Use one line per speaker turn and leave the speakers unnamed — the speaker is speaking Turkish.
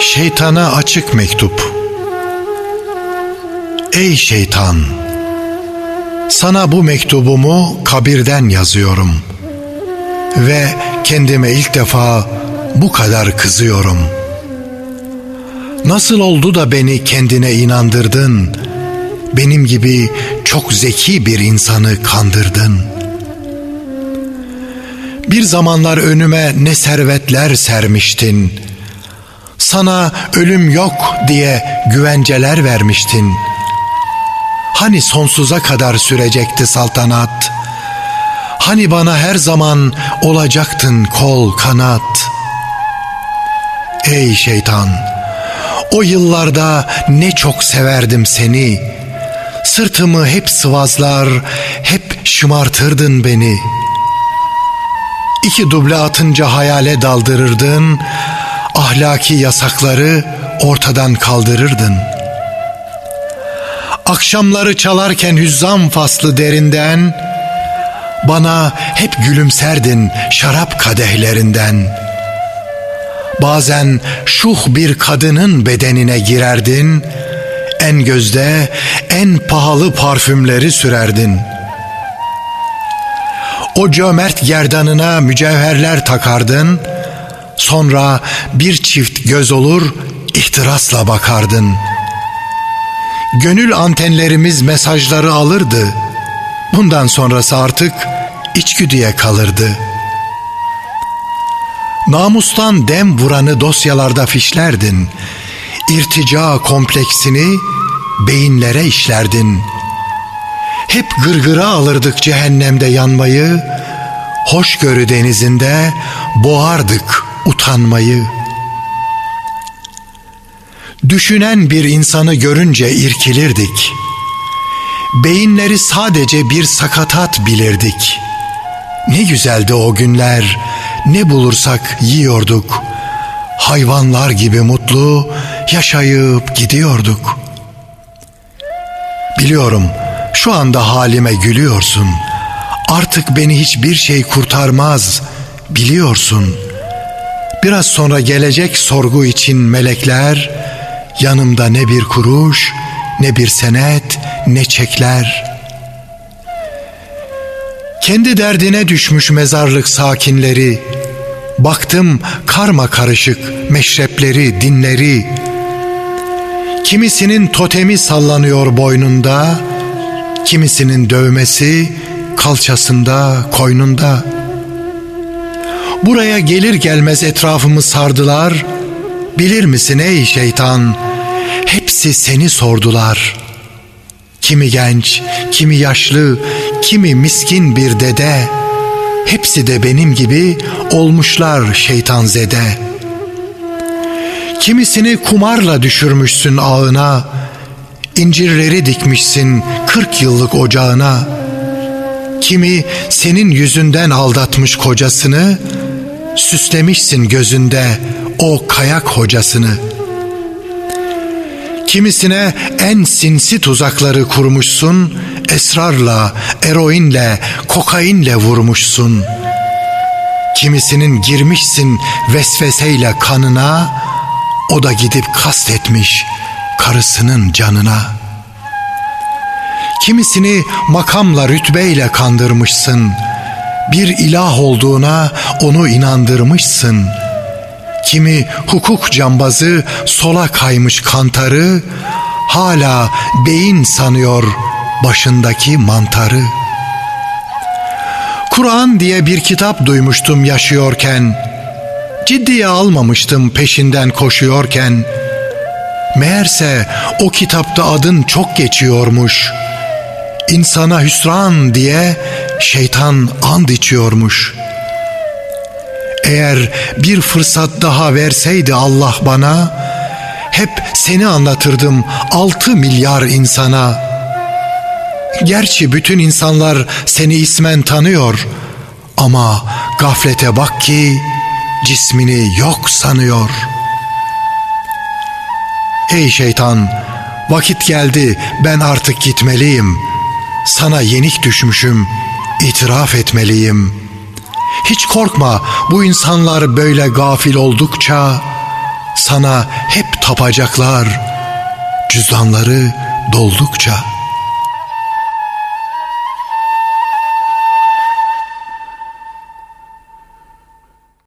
Şeytana açık mektup. Ey şeytan! Sana bu mektubumu kabirden yazıyorum. Ve kendime ilk defa bu kadar kızıyorum. Nasıl oldu da beni kendine inandırdın? Benim gibi çok zeki bir insanı kandırdın. Bir zamanlar önüme ne servetler sermiştin. Sana ölüm yok diye güvenceler vermiştin. Hani sonsuza kadar sürecekti saltanat? Hani bana her zaman olacaktın kol kanat? Ey şeytan! O yıllarda ne çok severdim seni.'' Sırtımı hep sıvazlar, hep şımartırdın beni. İki duble atınca hayale daldırırdın, ahlaki yasakları ortadan kaldırırdın. Akşamları çalarken hüzzam faslı derinden, bana hep gülümserdin şarap kadehlerinden. Bazen şuh bir kadının bedenine girerdin, en gözde en pahalı parfümleri sürerdin. O cömert gerdanına mücevherler takardın, sonra bir çift göz olur ihtirasla bakardın. Gönül antenlerimiz mesajları alırdı. Bundan sonrası artık içgüdüye kalırdı. Namustan dem vuranı dosyalarda fişlerdin. İrtica kompleksini beyinlere işlerdin. Hep gırgıra alırdık cehennemde yanmayı, hoşgörü denizinde boğardık utanmayı. Düşünen bir insanı görünce irkilirdik. Beyinleri sadece bir sakatat bilirdik. Ne güzeldi o günler, ne bulursak yiyorduk. Hayvanlar gibi mutlu yaşayıp gidiyorduk.'' Biliyorum şu anda halime gülüyorsun. Artık beni hiçbir şey kurtarmaz biliyorsun. Biraz sonra gelecek sorgu için melekler yanımda ne bir kuruş, ne bir senet, ne çekler. Kendi derdine düşmüş mezarlık sakinleri baktım karma karışık meşrepleri, dinleri Kimisinin totemi sallanıyor boynunda, kimisinin dövmesi kalçasında, koynunda. Buraya gelir gelmez etrafımı sardılar. Bilir misin ey şeytan? Hepsi seni sordular. Kimi genç, kimi yaşlı, kimi miskin bir dede. Hepsi de benim gibi olmuşlar şeytan zede.'' Kimisini kumarla düşürmüşsün ağına, incirleri dikmişsin kırk yıllık ocağına. Kimi senin yüzünden aldatmış kocasını, süslemişsin gözünde o kayak hocasını. Kimisine en sinsi tuzakları kurmuşsun, esrarla, eroinle, kokainle vurmuşsun. Kimisinin girmişsin vesveseyle kanına, o da gidip kastetmiş karısının canına. Kimisini makamla rütbeyle kandırmışsın. Bir ilah olduğuna onu inandırmışsın. Kimi hukuk cambazı sola kaymış kantarı hala beyin sanıyor başındaki mantarı. Kur'an diye bir kitap duymuştum yaşıyorken.'' Ciddiye almamıştım peşinden koşuyorken. Meğerse o kitapta adın çok geçiyormuş. İnsana hüsran diye şeytan and içiyormuş. Eğer bir fırsat daha verseydi Allah bana, hep seni anlatırdım altı milyar insana. Gerçi bütün insanlar seni ismen tanıyor ama gaflete bak ki cismini yok sanıyor. Ey şeytan, vakit geldi ben artık gitmeliyim. Sana yenik düşmüşüm, itiraf etmeliyim. Hiç korkma bu insanlar böyle gafil oldukça sana hep tapacaklar. Cüzdanları doldukça